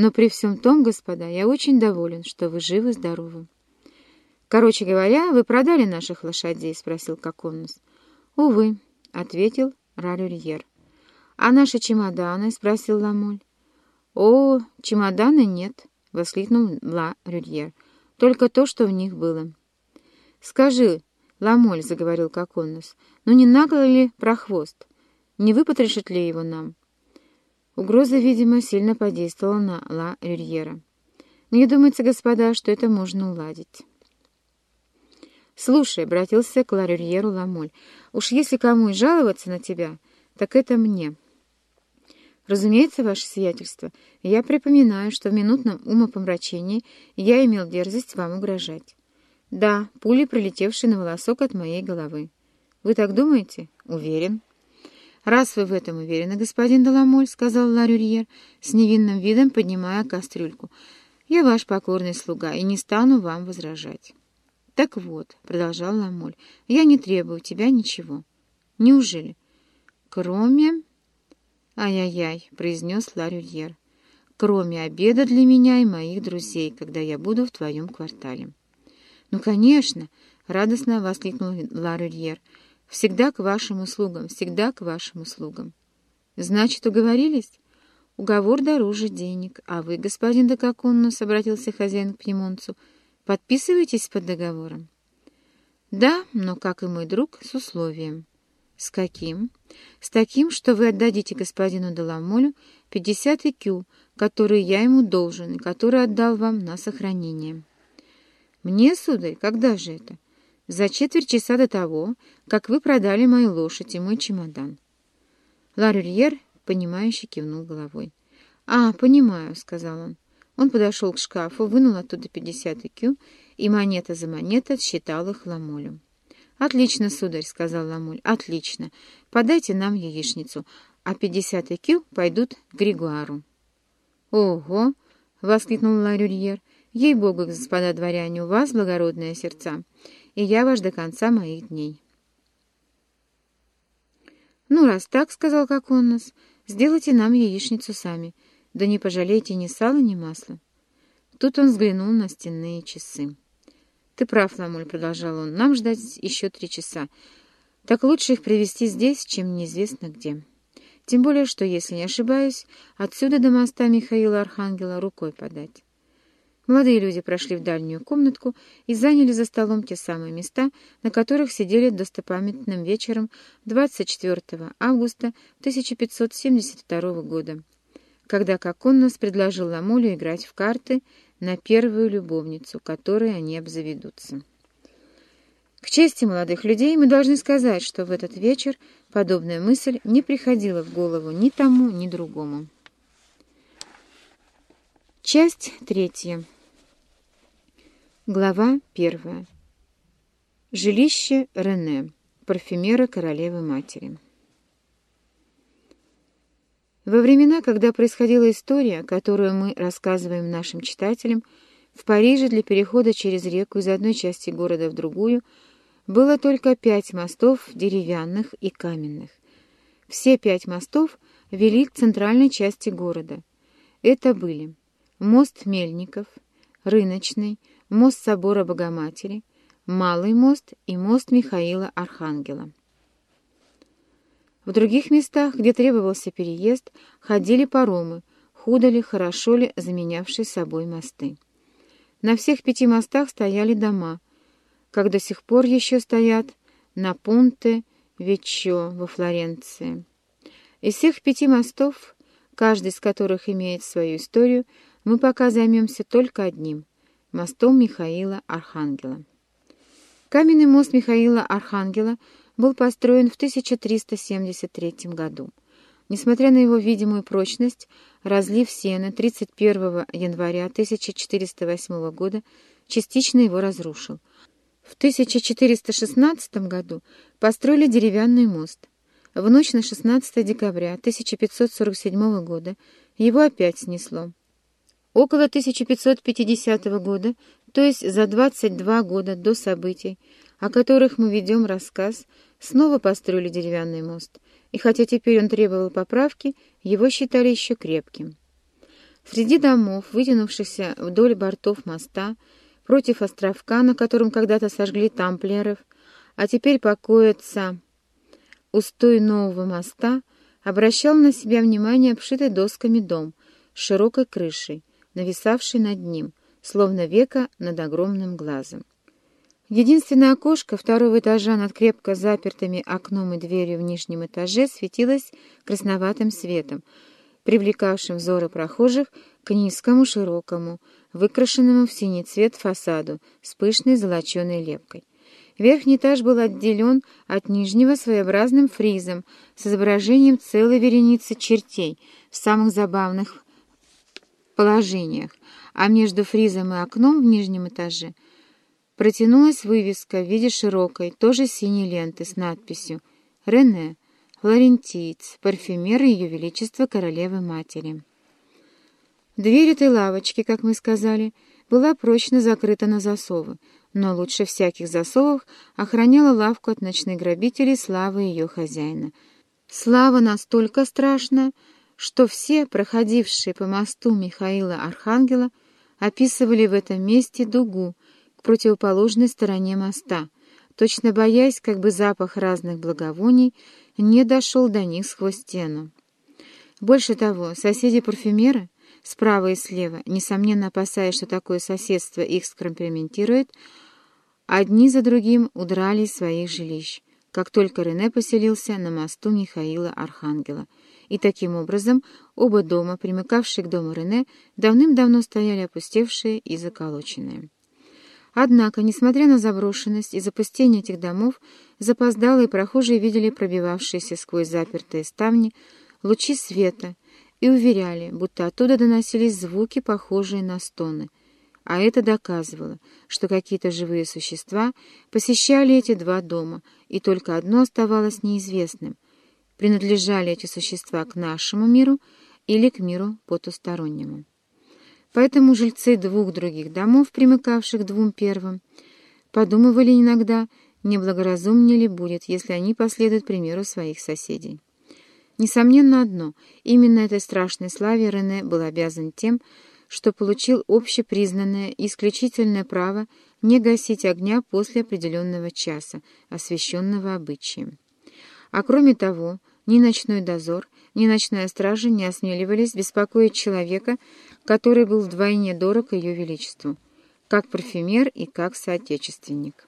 Но при всем том, господа, я очень доволен, что вы живы-здоровы. «Короче говоря, вы продали наших лошадей?» — спросил Коконус. «Увы», — ответил Ралюрьер. «А наши чемоданы?» — спросил Ламоль. «О, чемоданы нет», — воскликнул Ла Рюрьер. «Только то, что в них было». «Скажи, Ламоль», — заговорил Коконус, — «ну не нагло ли прохвост? Не выпотрошит ли его нам?» Угроза, видимо, сильно подействовала на Ла Рюрьера. «Мне думается, господа, что это можно уладить». «Слушай», — обратился к Ларюрьеру Ламоль, — «уж если кому и жаловаться на тебя, так это мне». «Разумеется, ваше сиятельство, я припоминаю, что в минутном умопомрачении я имел дерзость вам угрожать. Да, пули, пролетевшие на волосок от моей головы. Вы так думаете? Уверен». «Раз вы в этом уверены, господин Деламоль», — сказал Ларюрьер, с невинным видом поднимая кастрюльку, — «я ваш покорный слуга и не стану вам возражать». «Так вот», — продолжал Ламоль, — «я не требую тебя ничего». «Неужели?» «Кроме...» «Ай-яй-яй», — произнес Ларюльер, — «кроме обеда для меня и моих друзей, когда я буду в твоем квартале». «Ну, конечно», — радостно воскликнул Ларюльер, — «всегда к вашим услугам, всегда к вашим услугам». «Значит, уговорились?» «Уговор дороже денег. А вы, господин Декаконнус, — обратился хозяин к пьемонцу, — Подписываетесь под договором? Да, но, как и мой друг, с условием. С каким? С таким, что вы отдадите господину Деламолю 50 икю, которые я ему должен и которые отдал вам на сохранение. Мне, сударь, когда же это? За четверть часа до того, как вы продали мою лошадь и мой чемодан. Ларюрьер, понимающе кивнул головой. «А, понимаю», — сказал он. Он подошел к шкафу, вынул оттуда 50 икю, и монета за монетой отсчитал их Ламолю. «Отлично, сударь», — сказал Ламоль, — «отлично. Подайте нам яичницу, а 50 икю пойдут к Григуару». «Ого!» — воскликнул Ларюрьер. «Ей-богу, господа дворяне, у вас благородные сердца, и я ваш до конца моих дней». «Ну, раз так, — сказал Коконнос, — сделайте нам яичницу сами». Да не пожалейте ни сала, ни масла. Тут он взглянул на стенные часы. «Ты прав, Ламуль», — продолжал он, — «нам ждать еще три часа. Так лучше их привести здесь, чем неизвестно где. Тем более, что, если не ошибаюсь, отсюда до моста Михаила Архангела рукой подать». Молодые люди прошли в дальнюю комнатку и заняли за столом те самые места, на которых сидели достопамятным вечером 24 августа 1572 года когда Коконнос предложил Ламолю играть в карты на первую любовницу, которой они обзаведутся. К чести молодых людей мы должны сказать, что в этот вечер подобная мысль не приходила в голову ни тому, ни другому. Часть третья. Глава первая. Жилище Рене, парфюмера королевы-матери. Во времена, когда происходила история, которую мы рассказываем нашим читателям, в Париже для перехода через реку из одной части города в другую было только пять мостов деревянных и каменных. Все пять мостов вели к центральной части города. Это были мост Мельников, Рыночный, мост собора Богоматери, Малый мост и мост Михаила Архангела. В других местах, где требовался переезд, ходили паромы, худо ли, хорошо ли заменявшие собой мосты. На всех пяти мостах стояли дома, как до сих пор еще стоят на Понте Вечо во Флоренции. Из всех пяти мостов, каждый из которых имеет свою историю, мы пока займемся только одним — мостом Михаила Архангела. Каменный мост Михаила Архангела — был построен в 1373 году. Несмотря на его видимую прочность, разлив сена 31 января 1408 года частично его разрушил. В 1416 году построили деревянный мост. В ночь на 16 декабря 1547 года его опять снесло. Около 1550 года, то есть за 22 года до событий, о которых мы ведем рассказ, снова построили деревянный мост, и хотя теперь он требовал поправки, его считали еще крепким. Среди домов, вытянувшихся вдоль бортов моста, против островка, на котором когда-то сожгли тамплиеров, а теперь покоится устой нового моста, обращал на себя внимание обшитый досками дом с широкой крышей, нависавший над ним, словно века над огромным глазом. Единственное окошко второго этажа над крепко запертыми окном и дверью в нижнем этаже светилось красноватым светом, привлекавшим взоры прохожих к низкому, широкому, выкрашенному в синий цвет фасаду с пышной золоченой лепкой. Верхний этаж был отделен от нижнего своеобразным фризом с изображением целой вереницы чертей в самых забавных положениях, а между фризом и окном в нижнем этаже — Протянулась вывеска в виде широкой, тоже синей ленты с надписью «Рене, флорентиец, парфюмер Ее Величества Королевы-Матери». Дверь этой лавочки, как мы сказали, была прочно закрыта на засовы, но лучше всяких засовов охраняла лавку от ночных грабителей слава ее хозяина. Слава настолько страшна, что все, проходившие по мосту Михаила Архангела, описывали в этом месте дугу, к противоположной стороне моста, точно боясь, как бы запах разных благовоний не дошел до них сквозь стену. Больше того, соседи-парфюмеры, справа и слева, несомненно опасаясь, что такое соседство их скомпрометирует, одни за другим удрали из своих жилищ, как только Рене поселился на мосту Михаила Архангела. И таким образом оба дома, примыкавшие к дому Рене, давным-давно стояли опустевшие и заколоченные. Однако, несмотря на заброшенность и запустение этих домов, запоздалые прохожие видели пробивавшиеся сквозь запертые ставни лучи света и уверяли, будто оттуда доносились звуки, похожие на стоны. А это доказывало, что какие-то живые существа посещали эти два дома, и только одно оставалось неизвестным — принадлежали эти существа к нашему миру или к миру потустороннему. Поэтому жильцы двух других домов, примыкавших к двум первым, подумывали иногда, неблагоразумнее ли будет, если они последуют примеру своих соседей. Несомненно одно, именно этой страшной славе Рене был обязан тем, что получил общепризнанное исключительное право не гасить огня после определенного часа, освященного обычаем. А кроме того, ни ночной дозор, ни ночная стража не осмеливались беспокоить человека, который был вдвойне дорог ее величеству, как парфюмер и как соотечественник.